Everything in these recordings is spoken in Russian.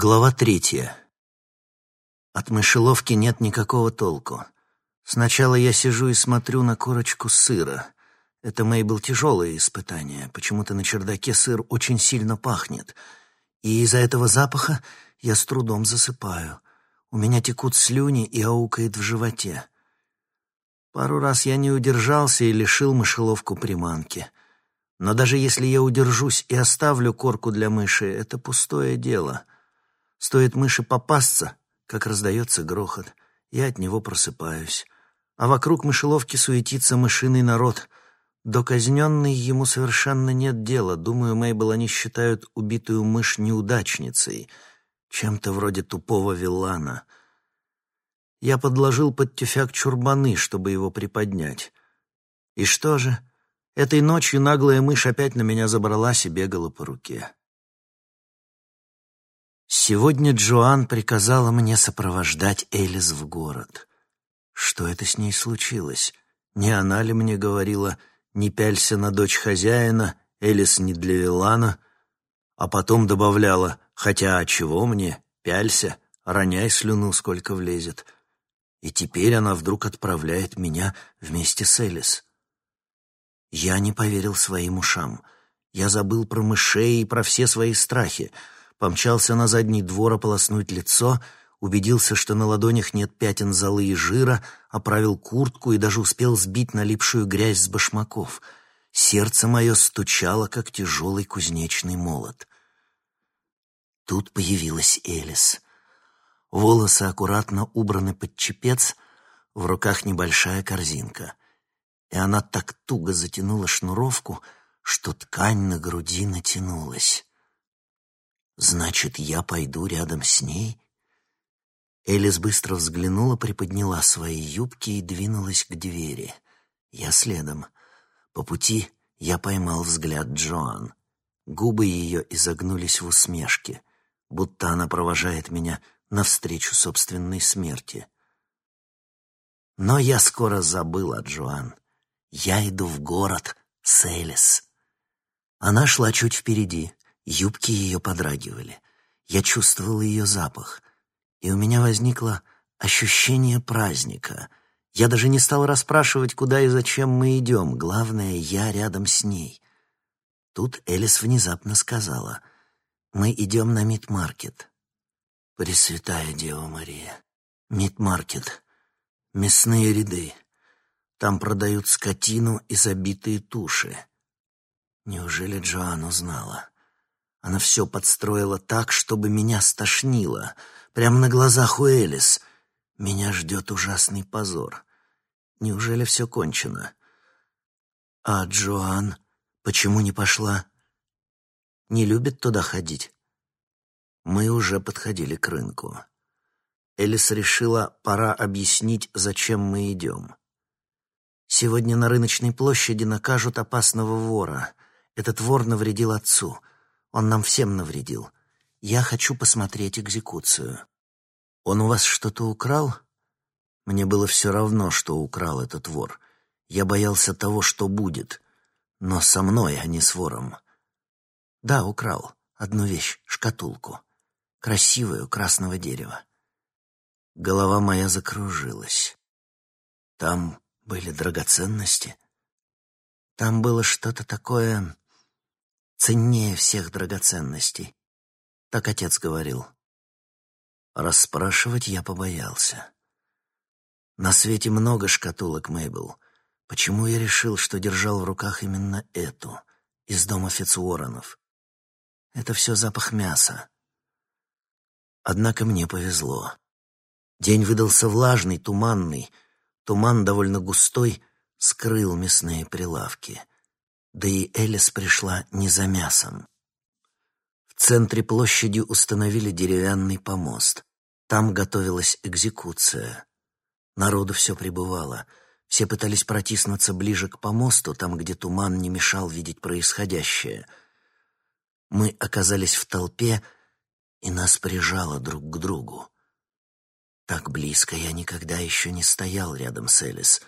Глава третья. От мышеловки нет никакого толку. Сначала я сижу и смотрю на корочку сыра. Это, Мейбл, тяжелое испытание. Почему-то на чердаке сыр очень сильно пахнет. И из-за этого запаха я с трудом засыпаю. У меня текут слюни и аукает в животе. Пару раз я не удержался и лишил мышеловку приманки. Но даже если я удержусь и оставлю корку для мыши, это пустое дело — Стоит мыши попасться, как раздается грохот. Я от него просыпаюсь. А вокруг мышеловки суетится мышиный народ. До казненной ему совершенно нет дела. Думаю, Мейбл они считают убитую мышь неудачницей, чем-то вроде тупого виллана. Я подложил под тюфяк чурбаны, чтобы его приподнять. И что же? Этой ночью наглая мышь опять на меня забралась и бегала по руке. Сегодня Джоан приказала мне сопровождать Элис в город. Что это с ней случилось? Не она ли мне говорила «не пялься на дочь хозяина, Элис не для Вилана», а потом добавляла «хотя а чего мне, пялься, роняй слюну, сколько влезет». И теперь она вдруг отправляет меня вместе с Элис. Я не поверил своим ушам. Я забыл про мышей и про все свои страхи — помчался на задний двор ополоснуть лицо, убедился, что на ладонях нет пятен золы и жира, оправил куртку и даже успел сбить налипшую грязь с башмаков. Сердце мое стучало, как тяжелый кузнечный молот. Тут появилась Элис. Волосы аккуратно убраны под чепец, в руках небольшая корзинка. И она так туго затянула шнуровку, что ткань на груди натянулась. Значит, я пойду рядом с ней? Элис быстро взглянула, приподняла свои юбки и двинулась к двери. Я следом. По пути я поймал взгляд Джоан. Губы ее изогнулись в усмешке, будто она провожает меня навстречу собственной смерти. Но я скоро забыл о Джоан. Я иду в город с Элис. Она шла чуть впереди, Юбки ее подрагивали. Я чувствовал ее запах. И у меня возникло ощущение праздника. Я даже не стал расспрашивать, куда и зачем мы идем. Главное, я рядом с ней. Тут Элис внезапно сказала, «Мы идем на мид-маркет». «Пресвятая Дева Мария, мид-маркет, мясные ряды. Там продают скотину и забитые туши». Неужели Джоан узнала? Она все подстроила так, чтобы меня стошнило. Прямо на глазах у Элис. Меня ждет ужасный позор. Неужели все кончено? А Джоан почему не пошла? Не любит туда ходить? Мы уже подходили к рынку. Элис решила, пора объяснить, зачем мы идем. Сегодня на рыночной площади накажут опасного вора. Этот вор навредил отцу — он нам всем навредил. Я хочу посмотреть экзекуцию. Он у вас что-то украл? Мне было все равно, что украл этот вор. Я боялся того, что будет. Но со мной, а не с вором. Да, украл. Одну вещь — шкатулку. Красивую, красного дерева. Голова моя закружилась. Там были драгоценности. Там было что-то такое ценнее всех драгоценностей. Так отец говорил. Расспрашивать я побоялся. На свете много шкатулок, Мейбл. Почему я решил, что держал в руках именно эту, из дома Фицуоронов? Это все запах мяса. Однако мне повезло. День выдался влажный, туманный. Туман довольно густой скрыл мясные прилавки — да и Элис пришла не за мясом. В центре площади установили деревянный помост. Там готовилась экзекуция. Народу все прибывало. Все пытались протиснуться ближе к помосту, там, где туман не мешал видеть происходящее. Мы оказались в толпе, и нас прижало друг к другу. Так близко я никогда еще не стоял рядом с Элис.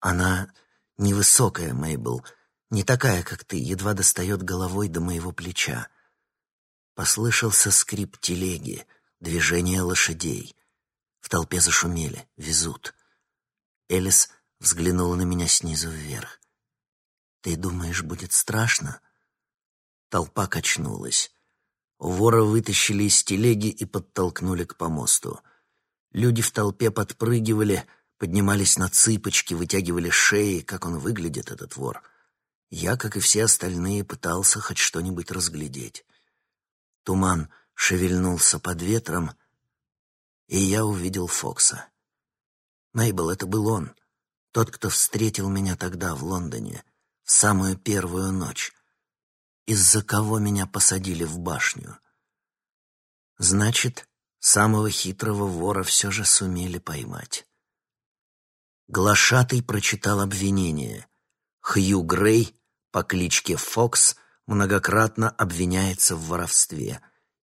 Она невысокая, Мейбл, не такая, как ты, едва достает головой до моего плеча. Послышался скрип телеги, движение лошадей. В толпе зашумели, везут. Элис взглянула на меня снизу вверх. «Ты думаешь, будет страшно?» Толпа качнулась. Вора вытащили из телеги и подтолкнули к помосту. Люди в толпе подпрыгивали, поднимались на цыпочки, вытягивали шеи, как он выглядит, этот вор. Я, как и все остальные, пытался хоть что-нибудь разглядеть. Туман шевельнулся под ветром, и я увидел Фокса. Мейбл, это был он, тот, кто встретил меня тогда в Лондоне, в самую первую ночь, из-за кого меня посадили в башню. Значит, самого хитрого вора все же сумели поймать. Глашатый прочитал обвинение. Хью Грей по кличке Фокс многократно обвиняется в воровстве,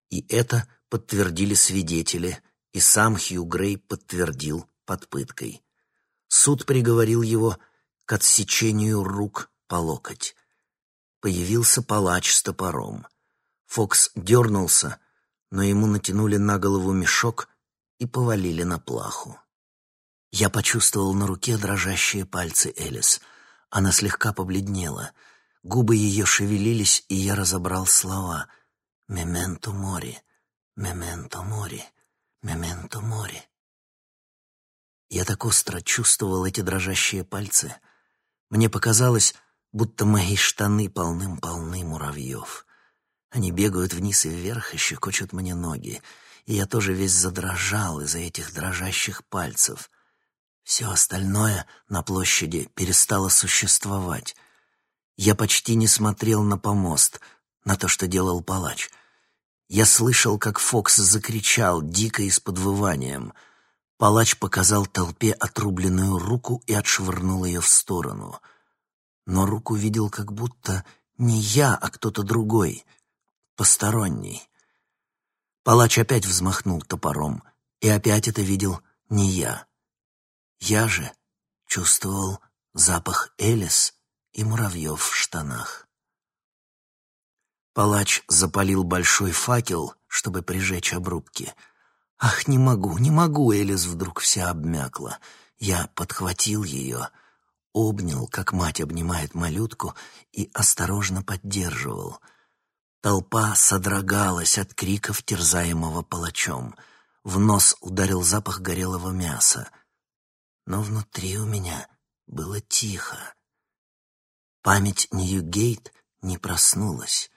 и это подтвердили свидетели, и сам Хью Грей подтвердил под пыткой. Суд приговорил его к отсечению рук по локоть. Появился палач с топором. Фокс дернулся, но ему натянули на голову мешок и повалили на плаху. Я почувствовал на руке дрожащие пальцы Элис. Она слегка побледнела. Губы ее шевелились, и я разобрал слова. «Мементо мори, мементо мори, мементо мори». Я так остро чувствовал эти дрожащие пальцы. Мне показалось, будто мои штаны полным-полны муравьев. Они бегают вниз и вверх и щекочут мне ноги, и я тоже весь задрожал из-за этих дрожащих пальцев. Все остальное на площади перестало существовать. Я почти не смотрел на помост, на то, что делал палач. Я слышал, как Фокс закричал, дико и с подвыванием — Палач показал толпе отрубленную руку и отшвырнул ее в сторону. Но руку видел как будто не я, а кто-то другой, посторонний. Палач опять взмахнул топором, и опять это видел не я. Я же чувствовал запах Элис и муравьев в штанах. Палач запалил большой факел, чтобы прижечь обрубки — Ах, не могу, не могу, Элис вдруг вся обмякла. Я подхватил ее, обнял, как мать обнимает малютку, и осторожно поддерживал. Толпа содрогалась от криков, терзаемого палачом. В нос ударил запах горелого мяса. Но внутри у меня было тихо. Память Ньюгейт не проснулась.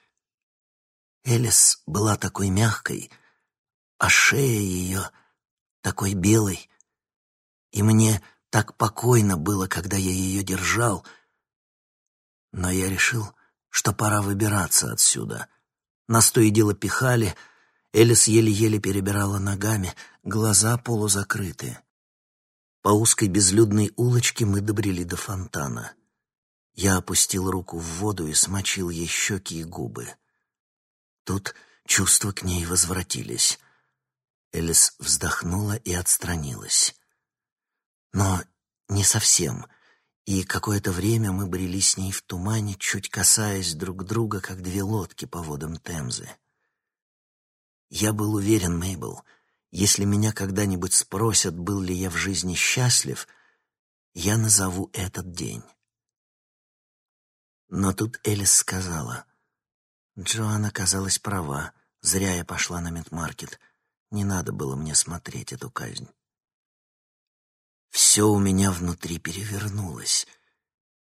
Элис была такой мягкой — а шея ее такой белой. И мне так покойно было, когда я ее держал. Но я решил, что пора выбираться отсюда. Нас то и дело пихали, Элис еле-еле перебирала ногами, глаза полузакрыты. По узкой безлюдной улочке мы добрели до фонтана. Я опустил руку в воду и смочил ей щеки и губы. Тут чувства к ней возвратились. Элис вздохнула и отстранилась. Но не совсем, и какое-то время мы брели с ней в тумане, чуть касаясь друг друга, как две лодки по водам Темзы. Я был уверен, Мейбл, если меня когда-нибудь спросят, был ли я в жизни счастлив, я назову этот день. Но тут Элис сказала, Джоан оказалась права, зря я пошла на медмаркет. Не надо было мне смотреть эту казнь. Все у меня внутри перевернулось.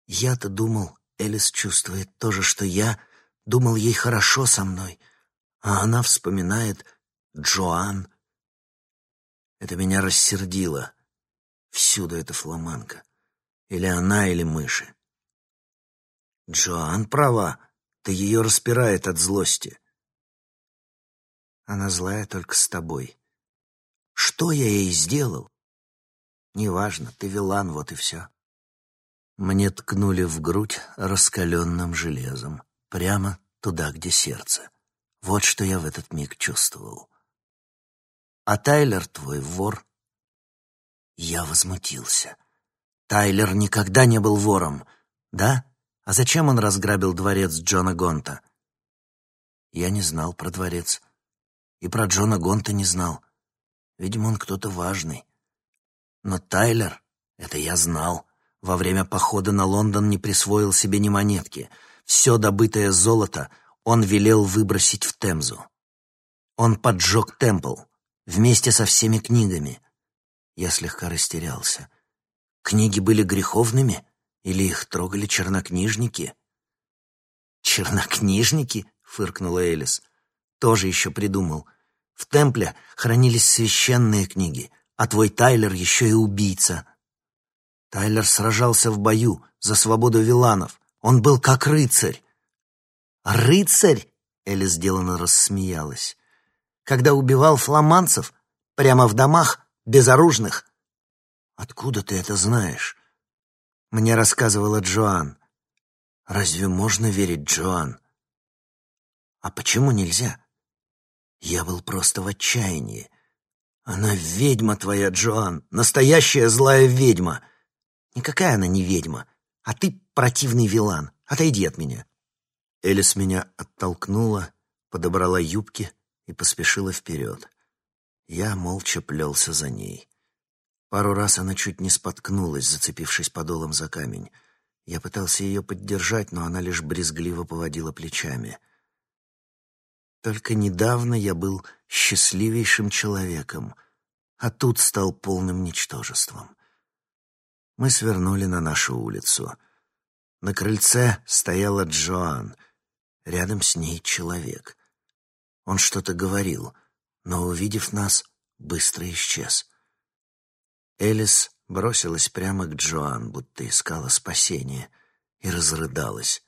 Я-то думал, Элис чувствует то же, что я, думал, ей хорошо со мной, а она вспоминает Джоан. Это меня рассердило. Всюду эта фламанка. Или она, или мыши. Джоан права, ты ее распирает от злости. Она злая только с тобой. Что я ей сделал? Неважно, ты вилан, вот и все. Мне ткнули в грудь раскаленным железом, прямо туда, где сердце. Вот что я в этот миг чувствовал. А Тайлер твой вор. Я возмутился. Тайлер никогда не был вором, да? А зачем он разграбил дворец Джона Гонта? Я не знал про дворец. И про Джона Гонта не знал. Видимо, он кто-то важный. Но Тайлер, это я знал, во время похода на Лондон не присвоил себе ни монетки. Все добытое золото он велел выбросить в Темзу. Он поджег Темпл вместе со всеми книгами. Я слегка растерялся. Книги были греховными или их трогали чернокнижники? «Чернокнижники?» — фыркнула Элис. «Тоже еще придумал. В Темпле хранились священные книги, а твой Тайлер еще и убийца». Тайлер сражался в бою за свободу виланов. Он был как рыцарь. «Рыцарь?» — Элис сделанно рассмеялась. «Когда убивал фламанцев прямо в домах, безоружных?» «Откуда ты это знаешь?» Мне рассказывала Джоан. «Разве можно верить Джоан?» «А почему нельзя?» Я был просто в отчаянии. Она ведьма твоя, Джоан, настоящая злая ведьма. Никакая она не ведьма, а ты противный вилан. Отойди от меня. Элис меня оттолкнула, подобрала юбки и поспешила вперед. Я молча плелся за ней. Пару раз она чуть не споткнулась, зацепившись подолом за камень. Я пытался ее поддержать, но она лишь брезгливо поводила плечами. Только недавно я был счастливейшим человеком, а тут стал полным ничтожеством. Мы свернули на нашу улицу. На крыльце стояла Джоан. Рядом с ней человек. Он что-то говорил, но, увидев нас, быстро исчез. Элис бросилась прямо к Джоан, будто искала спасения, и разрыдалась.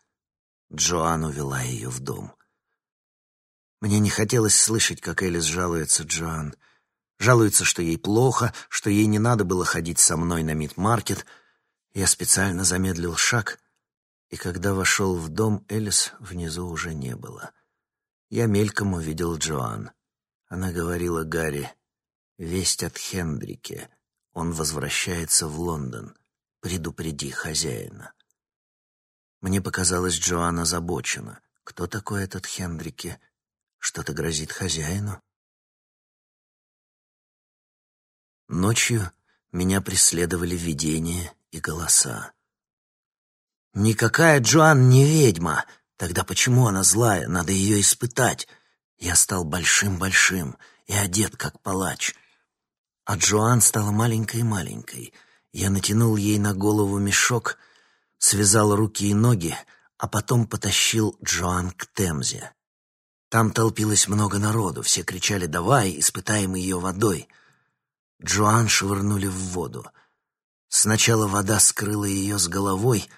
Джоан увела ее в дом. Мне не хотелось слышать, как Элис жалуется Джоан — Жалуется, что ей плохо, что ей не надо было ходить со мной на мид-маркет. Я специально замедлил шаг, и когда вошел в дом, Элис внизу уже не было. Я мельком увидел Джоан. Она говорила Гарри, «Весть от Хендрике. Он возвращается в Лондон. Предупреди хозяина». Мне показалось, Джоан озабочена. Кто такой этот Хендрике? Что-то грозит хозяину? Ночью меня преследовали видения и голоса. «Никакая Джоан не ведьма! Тогда почему она злая? Надо ее испытать!» Я стал большим-большим и одет как палач. А Джоан стала маленькой-маленькой. Я натянул ей на голову мешок, связал руки и ноги, а потом потащил Джоан к Темзе. Там толпилось много народу, все кричали «давай, испытаем ее водой». Джоан швырнули в воду. Сначала вода скрыла ее с головой,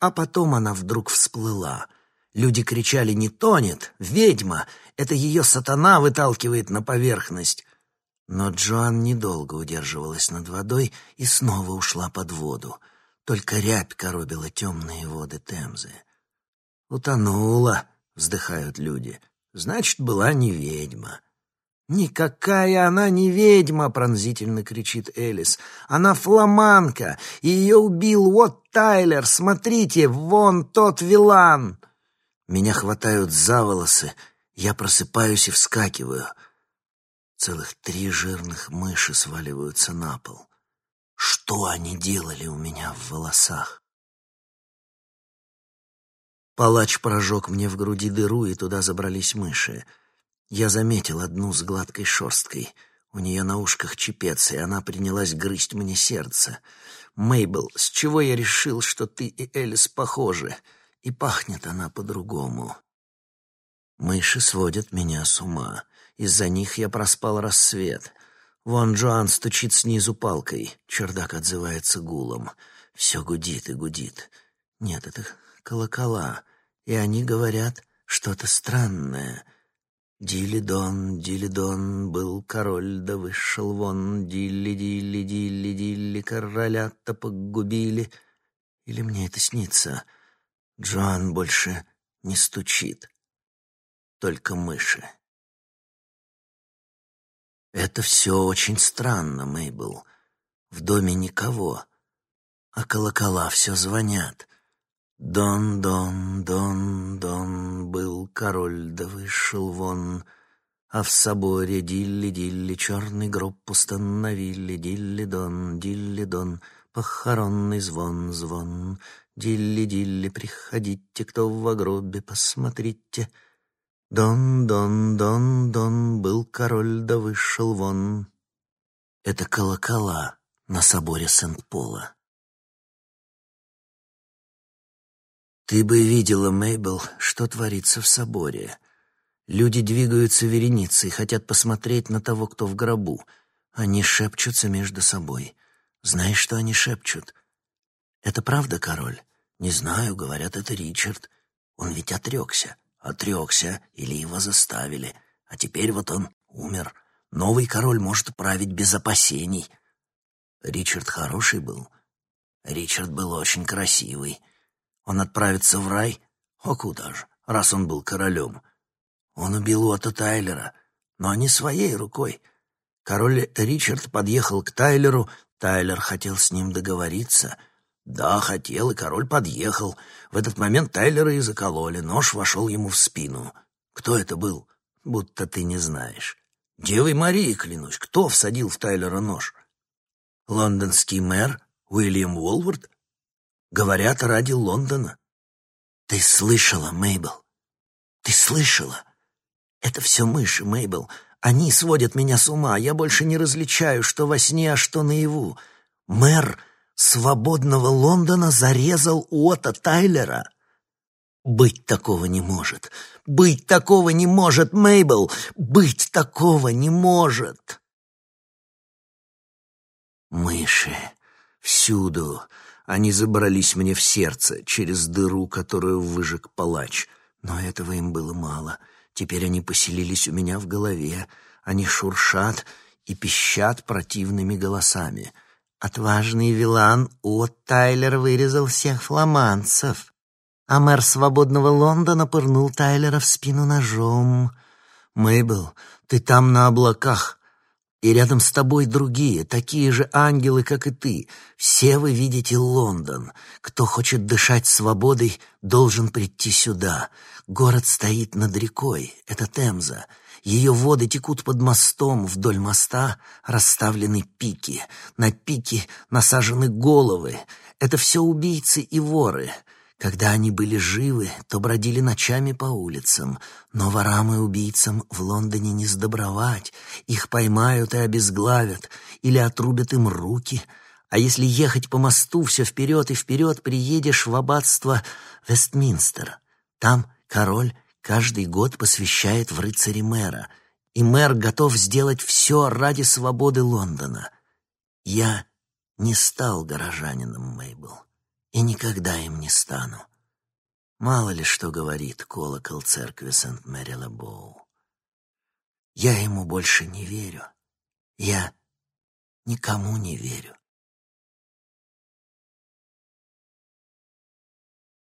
а потом она вдруг всплыла. Люди кричали «Не тонет! Ведьма! Это ее сатана выталкивает на поверхность!» Но Джоан недолго удерживалась над водой и снова ушла под воду. Только рябь коробила темные воды Темзы. «Утонула!» — вздыхают люди. «Значит, была не ведьма». «Никакая она не ведьма!» — пронзительно кричит Элис. «Она фламанка, и ее убил вот Тайлер! Смотрите, вон тот вилан!» Меня хватают за волосы, я просыпаюсь и вскакиваю. Целых три жирных мыши сваливаются на пол. Что они делали у меня в волосах? Палач прожег мне в груди дыру, и туда забрались мыши — я заметил одну с гладкой шерсткой. У нее на ушках чепец, и она принялась грызть мне сердце. «Мейбл, с чего я решил, что ты и Элис похожи? И пахнет она по-другому». Мыши сводят меня с ума. Из-за них я проспал рассвет. Вон Джоан стучит снизу палкой. Чердак отзывается гулом. Все гудит и гудит. Нет, это колокола. И они говорят что-то странное — Дилидон, Дилидон, был король, да вышел вон, Дилли, Дилли, Дилли, Дилли, короля-то погубили. Или мне это снится? Джоан больше не стучит, только мыши. Это все очень странно, Мейбл. В доме никого, а колокола все звонят. Дон, Дон, Дон, Дон был король, да вышел вон, а в соборе дилли-дилли черный гроб установили, дилли-дон, дилли-дон, похоронный звон, звон, дилли-дилли, приходите, кто в гробе, посмотрите. Дон, Дон, Дон, Дон был король, да вышел вон. Это колокола на соборе Сент-Пола. Ты бы видела, Мейбл, что творится в соборе. Люди двигаются вереницей, хотят посмотреть на того, кто в гробу. Они шепчутся между собой. Знаешь, что они шепчут? Это правда, король? Не знаю, говорят, это Ричард. Он ведь отрекся. Отрекся, или его заставили. А теперь вот он умер. Новый король может править без опасений. Ричард хороший был. Ричард был очень красивый. Он отправится в рай? О, куда же, раз он был королем. Он убил Уотта Тайлера, но не своей рукой. Король Ричард подъехал к Тайлеру, Тайлер хотел с ним договориться. Да, хотел, и король подъехал. В этот момент Тайлера и закололи, нож вошел ему в спину. Кто это был? Будто ты не знаешь. Девой Марии, клянусь, кто всадил в Тайлера нож? Лондонский мэр Уильям Уолвард? Говорят, ради Лондона. Ты слышала, Мейбл? Ты слышала? Это все мыши, Мейбл. Они сводят меня с ума. Я больше не различаю, что во сне, а что наяву. Мэр свободного Лондона зарезал Уотта Тайлера. Быть такого не может. Быть такого не может, Мейбл. Быть такого не может. Мыши. Всюду. Они забрались мне в сердце через дыру, которую выжег палач. Но этого им было мало. Теперь они поселились у меня в голове. Они шуршат и пищат противными голосами. Отважный вилан От Тайлер вырезал всех фламандцев. А мэр свободного Лондона пырнул Тайлера в спину ножом. «Мэйбл, ты там на облаках. И рядом с тобой другие, такие же ангелы, как и ты. Все вы видите Лондон. Кто хочет дышать свободой, должен прийти сюда. Город стоит над рекой, это Темза. Ее воды текут под мостом, вдоль моста расставлены пики. На пики насажены головы. Это все убийцы и воры. Когда они были живы, то бродили ночами по улицам, но ворам и убийцам в Лондоне не сдобровать. Их поймают и обезглавят, или отрубят им руки. А если ехать по мосту все вперед и вперед, приедешь в аббатство Вестминстер. Там король каждый год посвящает в рыцари мэра, и мэр готов сделать все ради свободы Лондона. Я не стал горожанином, Мейбл и никогда им не стану. Мало ли что говорит колокол церкви Сент-Мэри-Лебоу. Я ему больше не верю. Я никому не верю.